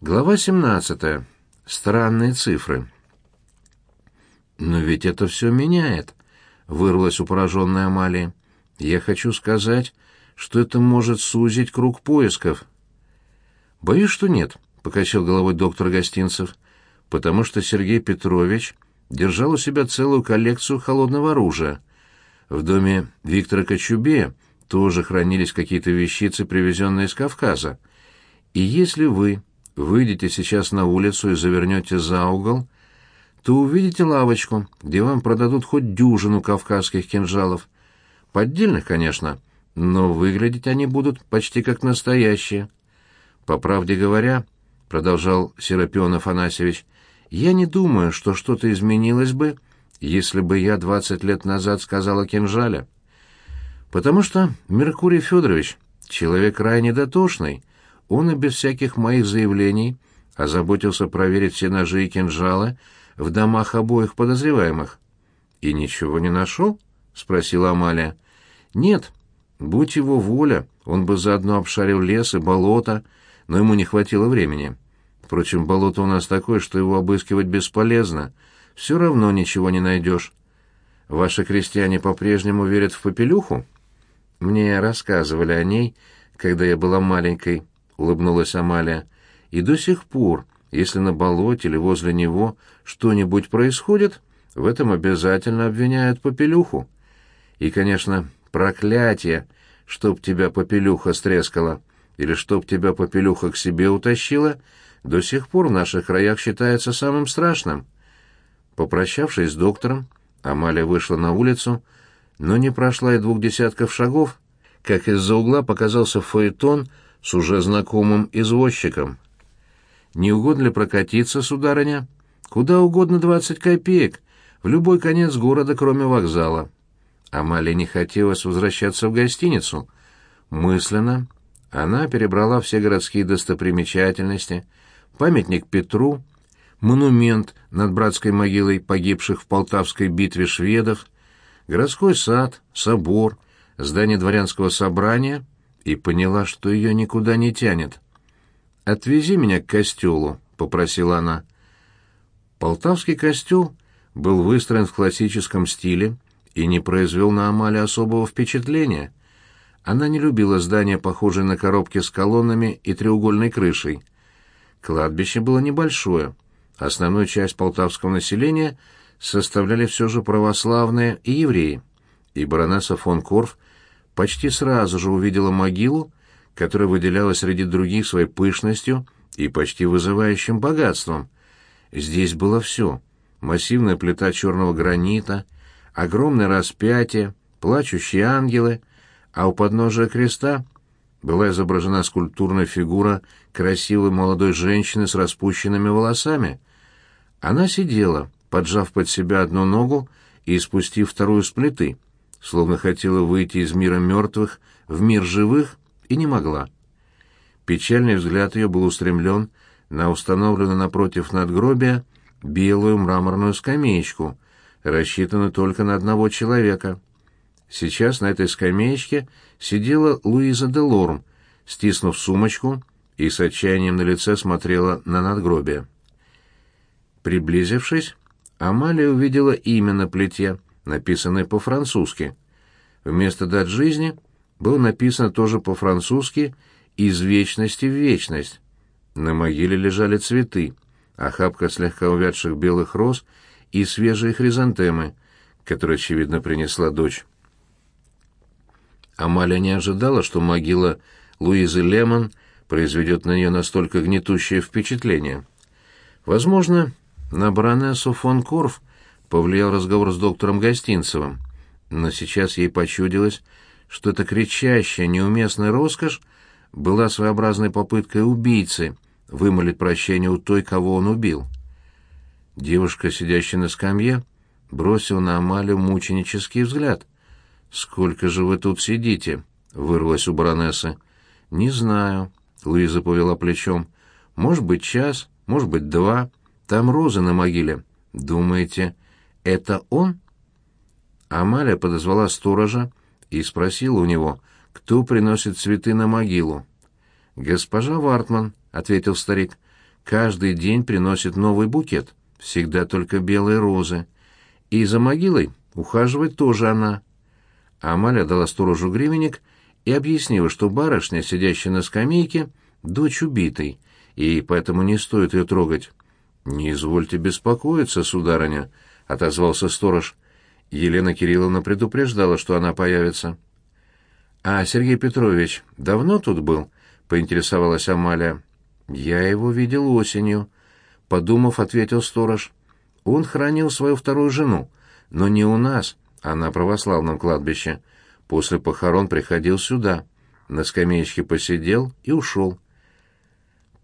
Глава 17. Странные цифры. «Но ведь это все меняет», — вырвалась у пораженной Амалии. «Я хочу сказать, что это может сузить круг поисков». «Боюсь, что нет», — покачал головой доктор Гостинцев, «потому что Сергей Петрович держал у себя целую коллекцию холодного оружия. В доме Виктора Кочубея тоже хранились какие-то вещицы, привезенные из Кавказа. И если вы выйдете сейчас на улицу и завернете за угол, то увидите лавочку, где вам продадут хоть дюжину кавказских кинжалов. Поддельных, конечно, но выглядеть они будут почти как настоящие. По правде говоря, продолжал Серапион Афанасьевич, я не думаю, что что-то изменилось бы, если бы я двадцать лет назад сказал о кинжале. Потому что Меркурий Федорович человек крайне дотошный, он и без всяких моих заявлений озаботился проверить все ножи и кинжалы в домах обоих подозреваемых. «И ничего не нашел?» — спросила Амалия. «Нет. Будь его воля, он бы заодно обшарил лес и болото, но ему не хватило времени. Впрочем, болото у нас такое, что его обыскивать бесполезно. Все равно ничего не найдешь. Ваши крестьяне по-прежнему верят в попелюху?» Мне рассказывали о ней, когда я была маленькой, улыбнулась Амалия. И до сих пор, если на болоте или возле него что-нибудь происходит, в этом обязательно обвиняют попелюху. И, конечно, проклятие, чтоб тебя попелюха стрескала, или чтоб тебя попелюха к себе утащила, до сих пор в наших краях считается самым страшным. Попрощавшись с доктором, Амалия вышла на улицу, но не прошла и двух десятков шагов, как из-за угла показался фаэтон с уже знакомым извозчиком. «Не угодно ли прокатиться, сударыня?» «Куда угодно двадцать копеек, в любой конец города, кроме вокзала». Амалия не хотелось возвращаться в гостиницу. Мысленно она перебрала все городские достопримечательности, памятник Петру, монумент над братской могилой погибших в Полтавской битве шведов, городской сад, собор, здание дворянского собрания и поняла, что ее никуда не тянет. «Отвези меня к костелу», — попросила она. Полтавский костел был выстроен в классическом стиле и не произвел на Амале особого впечатления. Она не любила здания, похожие на коробки с колоннами и треугольной крышей. Кладбище было небольшое. Основную часть полтавского населения составляли все же православные и евреи, и баронесса фон Корф почти сразу же увидела могилу, которая выделялась среди других своей пышностью и почти вызывающим богатством. Здесь было все — массивная плита черного гранита, огромное распятие, плачущие ангелы, а у подножия креста была изображена скульптурная фигура красивой молодой женщины с распущенными волосами. Она сидела, поджав под себя одну ногу и спустив вторую с плиты — словно хотела выйти из мира мертвых в мир живых и не могла. Печальный взгляд ее был устремлен на установленную напротив надгробия белую мраморную скамеечку, рассчитанную только на одного человека. Сейчас на этой скамеечке сидела Луиза де Лорм, стиснув сумочку и с отчаянием на лице смотрела на надгробие. Приблизившись, Амалия увидела имя на плите — написанное по-французски. Вместо «дат жизни» было написано тоже по-французски «из вечности в вечность». На могиле лежали цветы, охапка слегка увядших белых роз и свежие хризантемы, которые, очевидно, принесла дочь. Амалия не ожидала, что могила Луизы Лемон произведет на нее настолько гнетущее впечатление. Возможно, на баронессу фон Корф повлиял разговор с доктором Гостинцевым, но сейчас ей почудилось, что эта кричащая, неуместная роскошь была своеобразной попыткой убийцы вымолить прощение у той, кого он убил. Девушка, сидящая на скамье, бросила на Амалию мученический взгляд. «Сколько же вы тут сидите?» — вырвалась у баронессы. «Не знаю», — Луиза повела плечом. «Может быть, час, может быть, два. Там розы на могиле. Думаете, «Это он?» Амалия подозвала сторожа и спросила у него, кто приносит цветы на могилу. «Госпожа Вартман», — ответил старик. каждый день приносит новый букет, всегда только белые розы. И за могилой ухаживает тоже она. Амаля дала сторожу гривенник и объяснила, что барышня, сидящая на скамейке, дочь убитой, и поэтому не стоит ее трогать. «Не извольте беспокоиться, сударыня», — отозвался сторож. Елена Кирилловна предупреждала, что она появится. «А Сергей Петрович давно тут был?» — поинтересовалась Амалия. «Я его видел осенью», — подумав, ответил сторож. «Он хранил свою вторую жену, но не у нас, а на православном кладбище. После похорон приходил сюда, на скамеечке посидел и ушел».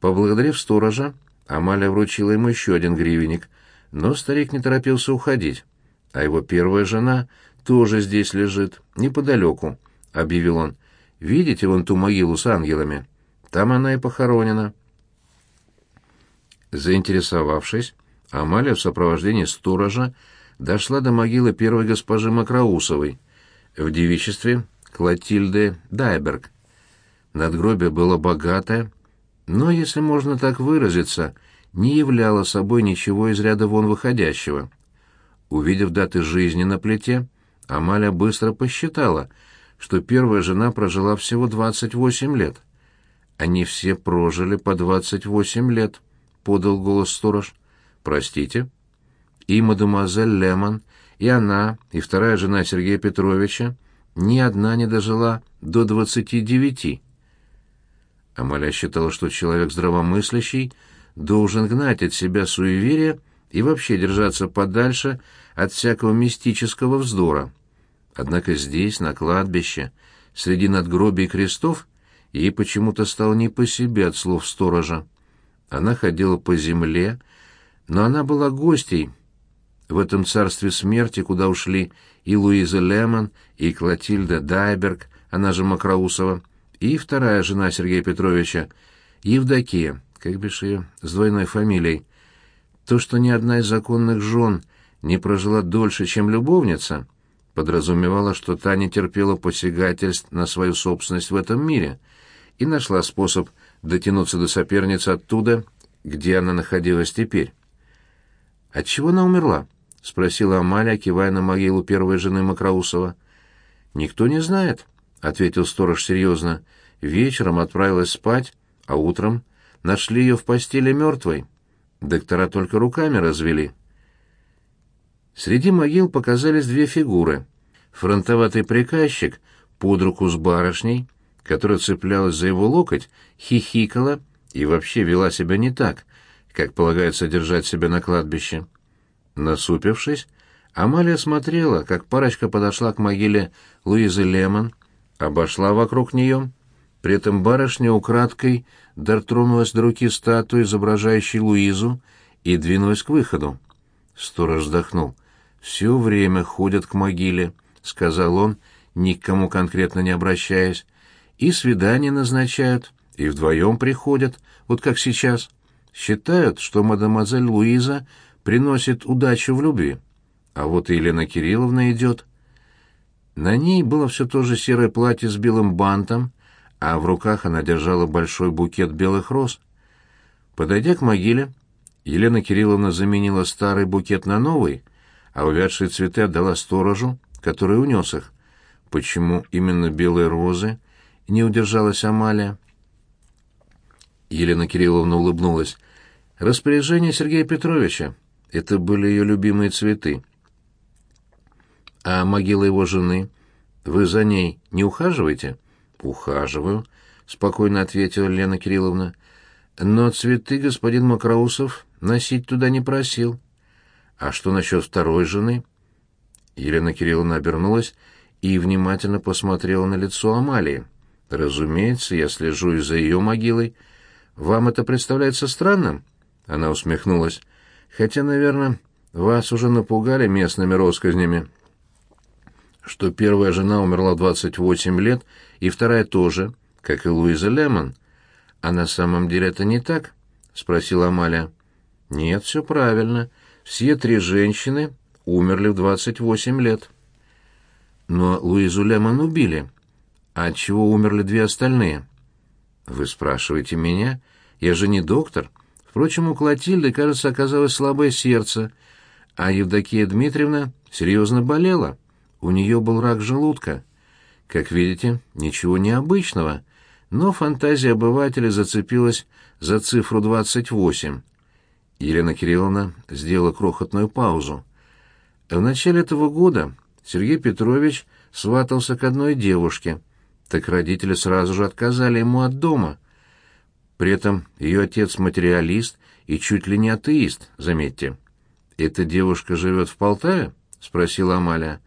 Поблагодарив сторожа, Амалия вручила ему еще один гривенник, но старик не торопился уходить. А его первая жена тоже здесь лежит, неподалеку, — объявил он. Видите вон ту могилу с ангелами? Там она и похоронена. Заинтересовавшись, Амалия в сопровождении сторожа дошла до могилы первой госпожи Макроусовой в девичестве Клотильды Дайберг. Надгробие было богатое, но, если можно так выразиться, не являло собой ничего из ряда вон выходящего. Увидев даты жизни на плите, Амалия быстро посчитала, что первая жена прожила всего 28 лет. Они все прожили по 28 лет, подал голос сторож. Простите? И мадемуазель Лемон, и она, и вторая жена Сергея Петровича ни одна не дожила до 29. Амаля считала, что человек здравомыслящий должен гнать от себя суеверие и вообще держаться подальше от всякого мистического вздора. Однако здесь, на кладбище, среди надгробий крестов, ей почему-то стало не по себе от слов сторожа. Она ходила по земле, но она была гостей в этом царстве смерти, куда ушли и Луиза Лемон, и Клотильда Дайберг, она же Макроусова, и вторая жена Сергея Петровича, Евдокия, как бишь ее, с двойной фамилией. То, что ни одна из законных жен не прожила дольше, чем любовница, подразумевало, что та не терпела посягательств на свою собственность в этом мире и нашла способ дотянуться до соперницы оттуда, где она находилась теперь. «Отчего она умерла?» — спросила Амалия, кивая на могилу первой жены Макроусова. «Никто не знает», — ответил сторож серьезно. «Вечером отправилась спать, а утром нашли ее в постели мертвой. Доктора только руками развели». Среди могил показались две фигуры. Фронтоватый приказчик под руку с барышней, которая цеплялась за его локоть, хихикала и вообще вела себя не так, как полагается держать себя на кладбище. Насупившись, Амалия смотрела, как парочка подошла к могиле Луизы Лемон, обошла вокруг нее. При этом барышня украдкой дотронулась до руки статуи, изображающей Луизу, и двинулась к выходу. Сторож вздохнул все время ходят к могиле», — сказал он, ни к кому конкретно не обращаясь, «и свидания назначают, и вдвоем приходят, вот как сейчас. Считают, что мадемуазель Луиза приносит удачу в любви. А вот и Елена Кирилловна идет». На ней было все то же серое платье с белым бантом, а в руках она держала большой букет белых роз. Подойдя к могиле, Елена Кирилловна заменила старый букет на новый — а увядшие цветы отдала сторожу, который унес их. Почему именно белые розы? Не удержалась Амалия. Елена Кирилловна улыбнулась. Распоряжение Сергея Петровича. Это были ее любимые цветы. А могила его жены? Вы за ней не ухаживаете? Ухаживаю, спокойно ответила Лена Кирилловна. Но цветы господин Макроусов носить туда не просил. А что насчет второй жены? Елена Кирилловна обернулась и внимательно посмотрела на лицо Амалии. Разумеется, я слежу и за ее могилой. Вам это представляется странным? Она усмехнулась. Хотя, наверное, вас уже напугали местными россказнями. Что первая жена умерла в 28 лет, и вторая тоже, как и Луиза Лемон. А на самом деле это не так? спросила Амалия. Нет, все правильно. Все три женщины умерли в 28 лет. Но Луизу Лемон убили. А от чего умерли две остальные? Вы спрашиваете меня? Я же не доктор. Впрочем, у Клотильды, кажется, оказалось слабое сердце, а Евдокия Дмитриевна серьезно болела. У нее был рак желудка. Как видите, ничего необычного, но фантазия обывателя зацепилась за цифру 28. Елена Кирилловна сделала крохотную паузу. В начале этого года Сергей Петрович сватался к одной девушке, так родители сразу же отказали ему от дома. При этом ее отец материалист и чуть ли не атеист, заметьте. «Эта девушка живет в Полтаве?» — спросила Амалия.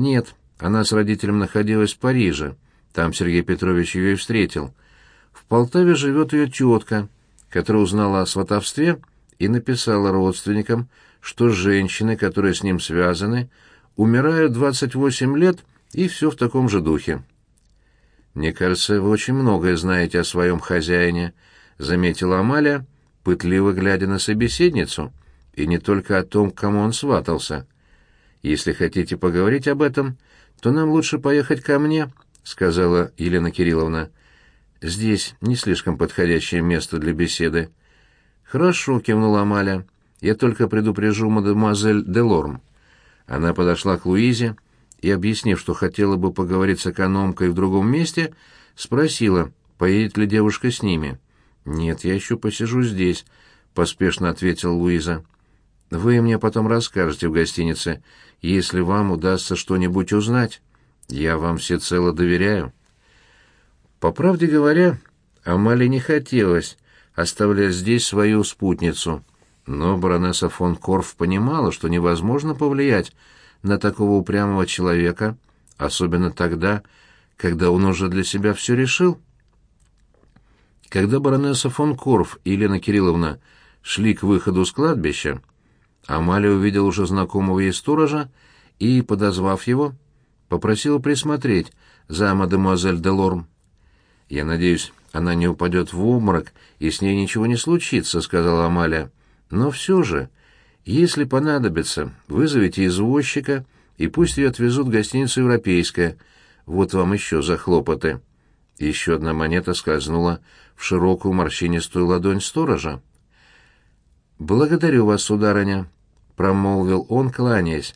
«Нет, она с родителем находилась в Париже. Там Сергей Петрович ее и встретил. В Полтаве живет ее тетка, которая узнала о сватовстве и написала родственникам, что женщины, которые с ним связаны, умирают 28 лет и все в таком же духе. «Мне кажется, вы очень многое знаете о своем хозяине», — заметила Амалия, пытливо глядя на собеседницу, и не только о том, к кому он сватался. «Если хотите поговорить об этом, то нам лучше поехать ко мне», — сказала Елена Кирилловна. «Здесь не слишком подходящее место для беседы». «Хорошо», — кивнула Амаля. «Я только предупрежу мадемуазель Делорм». Она подошла к Луизе и, объяснив, что хотела бы поговорить с экономкой в другом месте, спросила, поедет ли девушка с ними. «Нет, я еще посижу здесь», — поспешно ответила Луиза. «Вы мне потом расскажете в гостинице, если вам удастся что-нибудь узнать. Я вам всецело доверяю». По правде говоря, Амале не хотелось оставлять здесь свою спутницу, но баронесса фон Корф понимала, что невозможно повлиять на такого упрямого человека, особенно тогда, когда он уже для себя все решил. Когда баронесса фон Корф и Елена Кирилловна шли к выходу с кладбища, Амалия увидела уже знакомого ей сторожа и, подозвав его, попросила присмотреть за мадемуазель Делорм. «Я надеюсь, она не упадет в обморок, и с ней ничего не случится», — сказала Амалия. «Но все же, если понадобится, вызовите извозчика, и пусть ее отвезут в гостиницу «Европейская». Вот вам еще за хлопоты». Еще одна монета скользнула в широкую морщинистую ладонь сторожа. «Благодарю вас, сударыня», — промолвил он, кланяясь.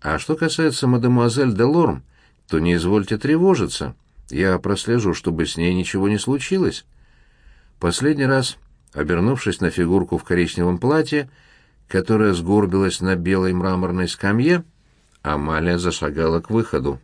«А что касается мадемуазель Делорм, то не извольте тревожиться. Я прослежу, чтобы с ней ничего не случилось». Последний раз, обернувшись на фигурку в коричневом платье, которая сгорбилась на белой мраморной скамье, Амалия зашагала к выходу.